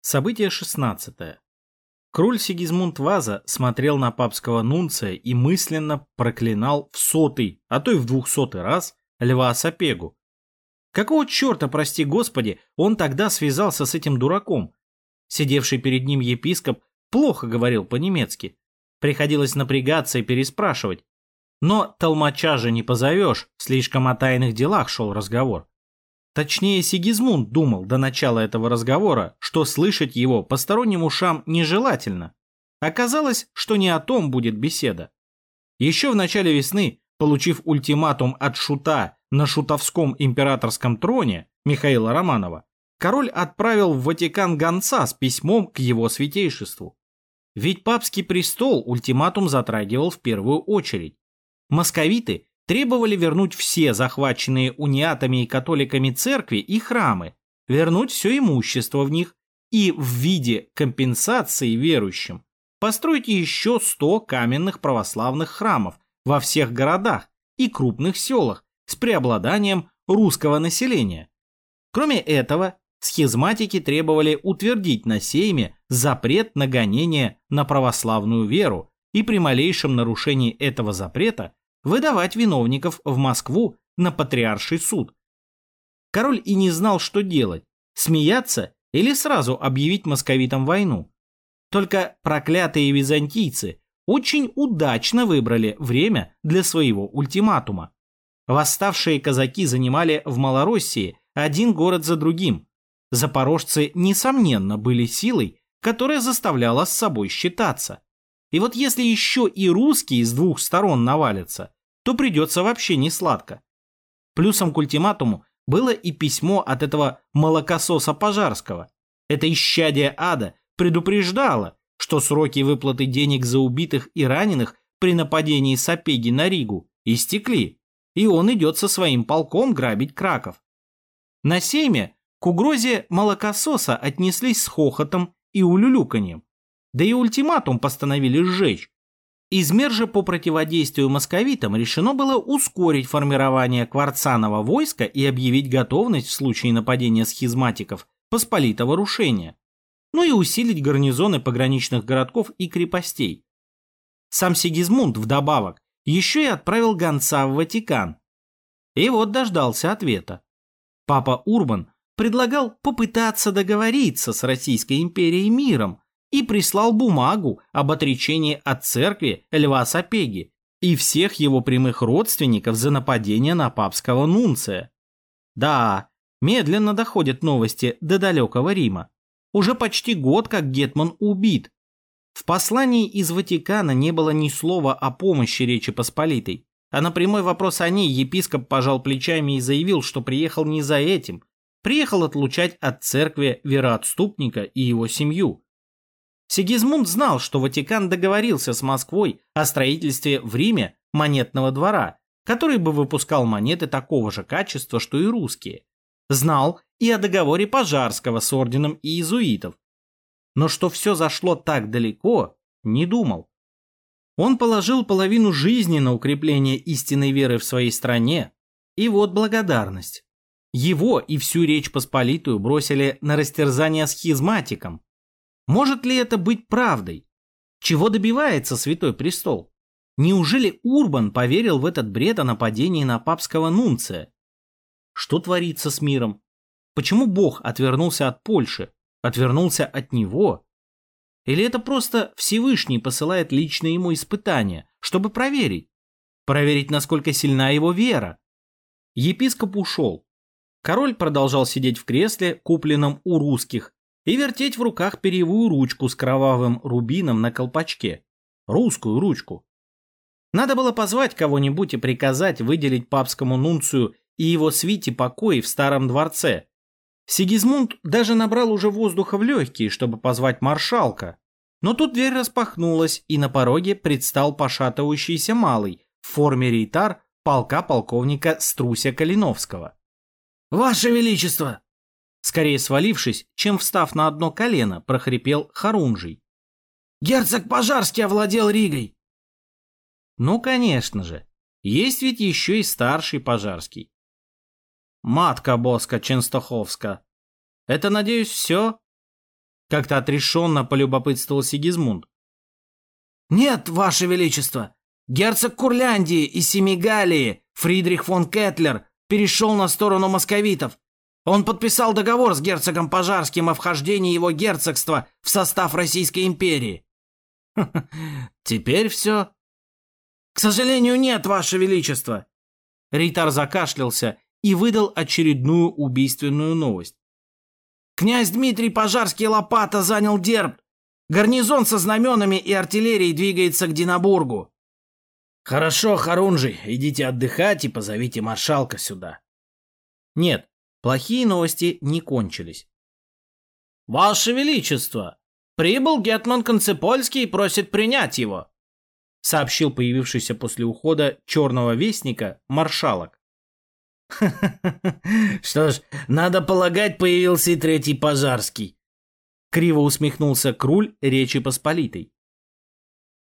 Событие 16. Круль Сигизмунд Ваза смотрел на папского нунция и мысленно проклинал в сотый, а то и в двухсотый раз Льва Сапегу. Какого черта, прости господи, он тогда связался с этим дураком? Сидевший перед ним епископ плохо говорил по-немецки. Приходилось напрягаться и переспрашивать. Но толмача же не позовешь, слишком о тайных делах шел разговор. Точнее, Сигизмунд думал до начала этого разговора, что слышать его посторонним ушам нежелательно. Оказалось, что не о том будет беседа. Еще в начале весны, получив ультиматум от Шута на шутовском императорском троне Михаила Романова, король отправил в Ватикан гонца с письмом к его святейшеству. Ведь папский престол ультиматум затрагивал в первую очередь. Московиты требовали вернуть все захваченные униатами и католиками церкви и храмы, вернуть все имущество в них и в виде компенсации верующим построить еще 100 каменных православных храмов во всех городах и крупных селах с преобладанием русского населения. Кроме этого, схизматики требовали утвердить на сейме запрет на гонение на православную веру и при малейшем нарушении этого запрета выдавать виновников в Москву на патриарший суд. Король и не знал, что делать, смеяться или сразу объявить московитам войну. Только проклятые византийцы очень удачно выбрали время для своего ультиматума. Восставшие казаки занимали в Малороссии один город за другим. Запорожцы, несомненно, были силой, которая заставляла с собой считаться. И вот если еще и русские с двух сторон навалятся, то придется вообще не сладко. Плюсом к ультиматуму было и письмо от этого молокососа Пожарского. Это исчадие ада предупреждало, что сроки выплаты денег за убитых и раненых при нападении Сапеги на Ригу истекли, и он идет со своим полком грабить Краков. На сейме к угрозе молокососа отнеслись с хохотом и улюлюканьем, да и ультиматум постановили сжечь. Из мер же по противодействию московитам решено было ускорить формирование кварцанова войска и объявить готовность в случае нападения схизматиков посполитого рушения ну и усилить гарнизоны пограничных городков и крепостей. Сам Сигизмунд вдобавок еще и отправил гонца в Ватикан. И вот дождался ответа. Папа Урбан предлагал попытаться договориться с Российской империей миром и прислал бумагу об отречении от церкви Льва Сапеги и всех его прямых родственников за нападение на папского нунция. Да, медленно доходят новости до далекого Рима. Уже почти год как Гетман убит. В послании из Ватикана не было ни слова о помощи Речи Посполитой, а на прямой вопрос о ней епископ пожал плечами и заявил, что приехал не за этим, приехал отлучать от церкви вероотступника и его семью. Сигизмунд знал, что Ватикан договорился с Москвой о строительстве в Риме монетного двора, который бы выпускал монеты такого же качества, что и русские. Знал и о договоре Пожарского с орденом иезуитов. Но что все зашло так далеко, не думал. Он положил половину жизни на укрепление истинной веры в своей стране, и вот благодарность. Его и всю Речь Посполитую бросили на растерзание схизматикам. Может ли это быть правдой? Чего добивается Святой Престол? Неужели Урбан поверил в этот бред о нападении на папского нунция? Что творится с миром? Почему Бог отвернулся от Польши, отвернулся от него? Или это просто Всевышний посылает личное ему испытание, чтобы проверить? Проверить, насколько сильна его вера? Епископ ушел. Король продолжал сидеть в кресле, купленном у русских, и вертеть в руках перьевую ручку с кровавым рубином на колпачке. Русскую ручку. Надо было позвать кого-нибудь и приказать выделить папскому нунцию и его свите покои в старом дворце, Сигизмунд даже набрал уже воздуха в легкие, чтобы позвать маршалка. Но тут дверь распахнулась, и на пороге предстал пошатывающийся малый в форме рейтар полка полковника Струся Калиновского. «Ваше Величество!» Скорее свалившись, чем встав на одно колено, прохрипел Харунжий. «Герцог Пожарский овладел Ригой!» Ну, конечно же, есть ведь еще и старший Пожарский. Матка Боска Ченстоховска. Это, надеюсь, все? Как-то отрешенно полюбопытствовал Сигизмунд. «Нет, Ваше Величество! Герцог Курляндии и Семигалии Фридрих фон Кетлер перешел на сторону московитов. Он подписал договор с герцогом Пожарским о вхождении его герцогства в состав Российской империи. Теперь все. К сожалению, нет, Ваше Величество. Ритар закашлялся и выдал очередную убийственную новость. Князь Дмитрий Пожарский Лопата занял Дерб. Гарнизон со знаменами и артиллерией двигается к Динабургу. Хорошо, Харунжий, идите отдыхать и позовите маршалка сюда. Нет, плохие новости не кончились. Ваше Величество, прибыл Гетман Концепольский и просит принять его, сообщил появившийся после ухода черного вестника маршалок. Что ж, надо полагать, появился и третий Пожарский. Криво усмехнулся Круль Речи Посполитой.